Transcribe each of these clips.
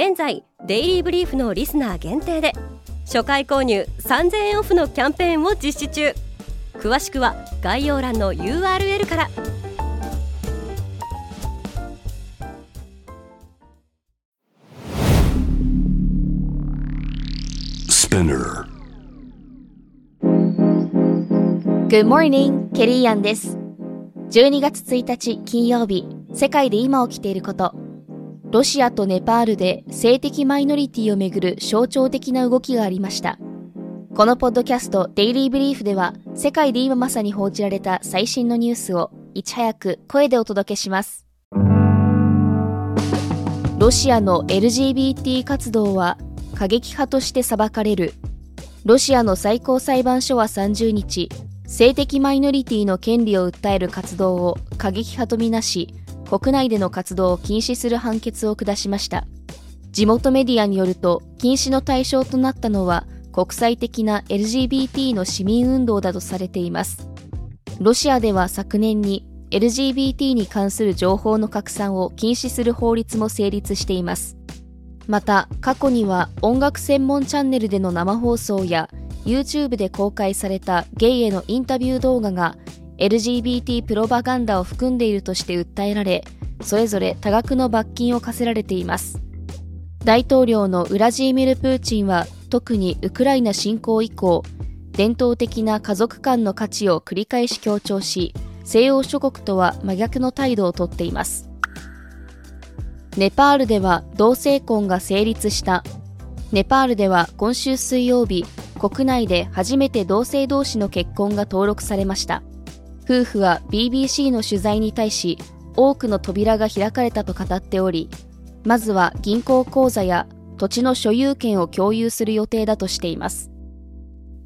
現在デイリーブリーフのリスナー限定で初回購入3000円オフのキャンペーンを実施中。詳しくは概要欄の URL からス p ナー Good morning, ケリーアンです。12月1日金曜日世界で今起きていることロシアとネパールで性的マイノリティをめぐる象徴的な動きがありました。このポッドキャストデイリーブリーフでは世界で今まさに報じられた最新のニュースをいち早く声でお届けします。ロシアの LGBT 活動は過激派として裁かれる。ロシアの最高裁判所は30日、性的マイノリティの権利を訴える活動を過激派とみなし、国内での活動を禁止する判決を下しました。地元メディアによると、禁止の対象となったのは、国際的な LGBT の市民運動だとされています。ロシアでは昨年に LGBT に関する情報の拡散を禁止する法律も成立しています。また、過去には音楽専門チャンネルでの生放送や YouTube で公開されたゲイへのインタビュー動画が LGBT プロパガンダを含んでいるとして訴えられ、それぞれ多額の罰金を課せられています。大統領のウラジーミル・プーチンは特にウクライナ侵攻以降、伝統的な家族間の価値を繰り返し強調し、西洋諸国とは真逆の態度をとっています。ネパールでは同性婚が成立した。ネパールでは今週水曜日、国内で初めて同性同士の結婚が登録されました。夫婦は BBC の取材に対し多くの扉が開かれたと語っておりまずは銀行口座や土地の所有権を共有する予定だとしています。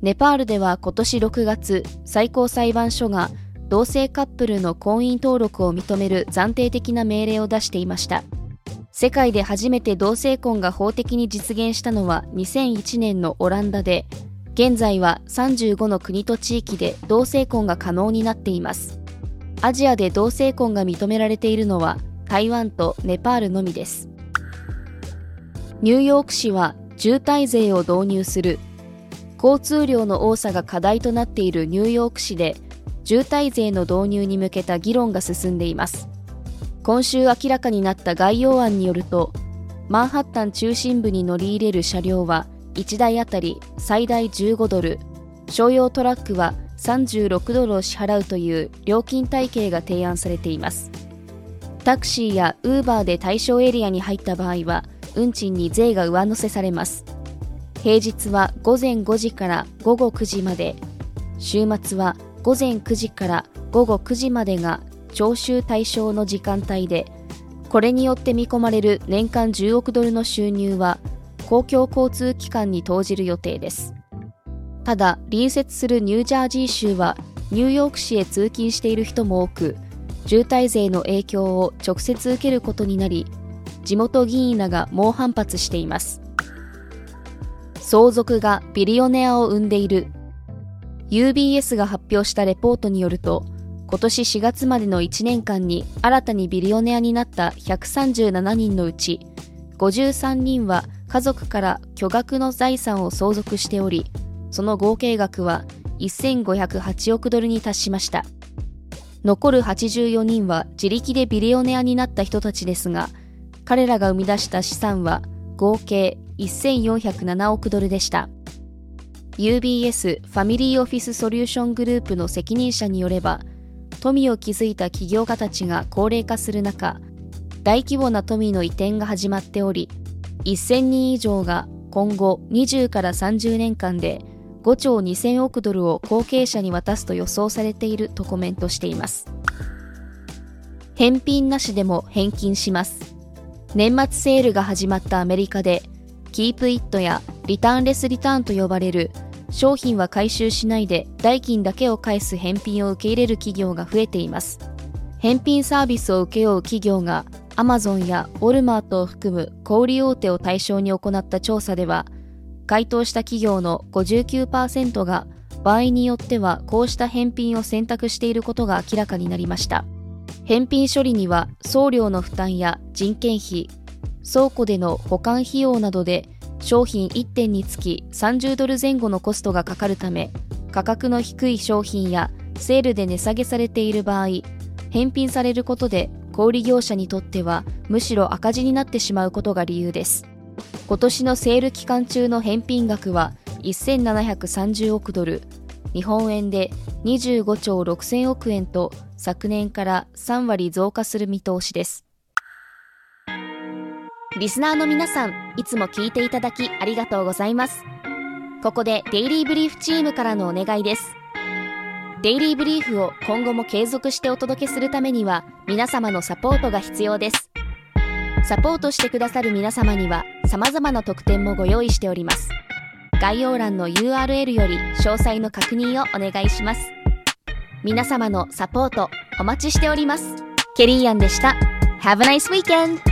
ネパールでは今年6月最高裁判所が同性カップルの婚姻登録を認める暫定的な命令を出していました。世界で初めて同性婚が法的に実現したのは2001年のオランダで現在は35の国と地域で同性婚が可能になっています。アジアで同性婚が認められているのは台湾とネパールのみです。ニューヨーク市は渋滞税を導入する。交通量の多さが課題となっているニューヨーク市で渋滞税の導入に向けた議論が進んでいます。今週明らかになった概要案によると、マンハッタン中心部に乗り入れる車両は1台あたり最大15ドル、商用トラックは36ドルを支払うという料金体系が提案されています。タクシーやウーバーで対象エリアに入った場合は、運賃に税が上乗せされます。平日は午前5時から午後9時まで、週末は午前9時から午後9時までが徴収対象の時間帯で、これによって見込まれる年間10億ドルの収入は公共交通機関に投じる予定です。ただ、隣接するニュージャージー州はニューヨーク市へ通勤している人も多く、渋滞税の影響を直接受けることになり、地元議員らが猛反発しています。相続がビリオネアを生んでいる UBS が発表したレポートによると、今年4月までの1年間に新たにビリオネアになった137人のうち、53人は家族から巨額の財産を相続しており、その合計額は1508億ドルに達しました。残る84人は自力でビリオネアになった人たちですが、彼らが生み出した資産は合計1407億ドルでした。UBS ファミリーオフィスソリューショングループの責任者によれば、富を築いた起業家たちが高齢化する中、大規模な富の移転が始まっており、1000人以上が今後20から30年間で5兆2000億ドルを後継者に渡すと予想されているとコメントしています。返品なしでも返金します。年末セールが始まったアメリカでキープイットやリターンレスリターンと呼ばれる商品は回収しないで代金だけを返す返品を受け入れる企業が増えています返品サービスを請け負う企業がアマゾンやウォルマートを含む小売大手を対象に行った調査では回答した企業の59%が場合によってはこうした返品を選択していることが明らかになりました。返品処理には送料の負担や人件費倉庫での保管費用などで商品1点につき30ドル前後のコストがかかるため価格の低い商品やセールで値下げされている場合返品されることで小売業者にとってはむしろ赤字になってしまうことが理由です。今年のセール期間中の返品額は1730億ドル。日本円で25兆6000億円と昨年から3割増加する見通しです。リスナーの皆さんいつも聞いていただきありがとうございます。ここでデイリーブリーフチームからのお願いです。デイリーブリーフを今後も継続してお届けするためには皆様のサポートが必要です。サポートしてくださる皆様には様々な特典もご用意しております。概要欄の URL より詳細の確認をお願いします。皆様のサポートお待ちしております。ケリーアンでした。Have a nice weekend!